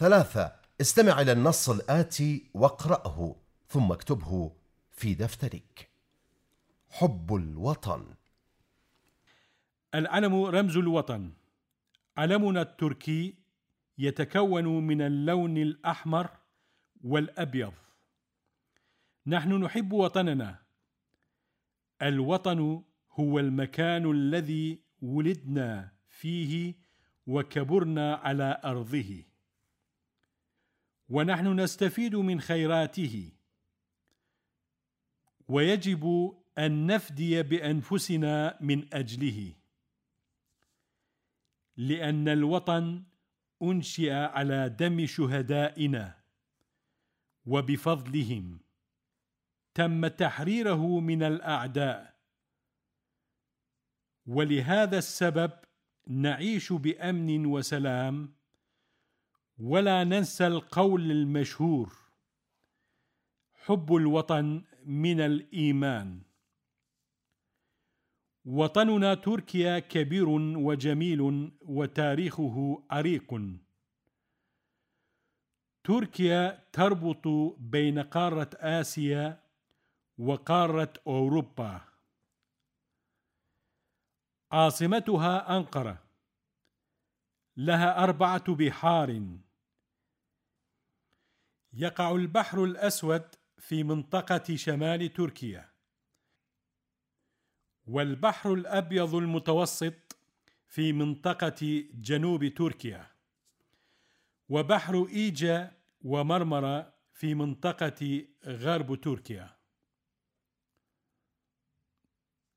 ثلاثة. استمع إلى النص الآتي واقرأه ثم اكتبه في دفترك. حب الوطن. العلم رمز الوطن. علمنا التركي يتكون من اللون الأحمر والأبيض. نحن نحب وطننا. الوطن هو المكان الذي ولدنا فيه وكبرنا على أرضه. ونحن نستفيد من خيراته. ويجب أن نفدي بأنفسنا من أجله. لأن الوطن أنشئ على دم شهدائنا وبفضلهم. تم تحريره من الأعداء. ولهذا السبب نعيش بأمن وسلام ولا ننسى القول المشهور حب الوطن من الإيمان. وطننا تركيا كبير وجميل وتاريخه عريق تركيا تربط بين قارة آسيا وقارة أوروبا. عاصمتها أنقرة. لها أربعة بحار. يقع البحر الأسود في منطقة شمال تركيا. والبحر الأبيض المتوسط في منطقة جنوب تركيا. وبحر إيجا ومرمرة في منطقة غرب تركيا.